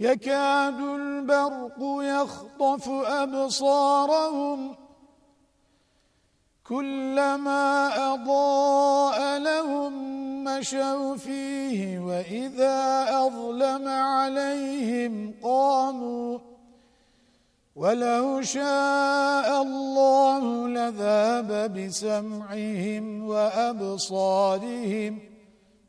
يكاد البرق يخطف أبصارهم. كلما أضاء لهم مشوا فيه وإذا أظلم عليهم قاموا. ولو شاء الله لذاب بسمعهم وأبصارهم.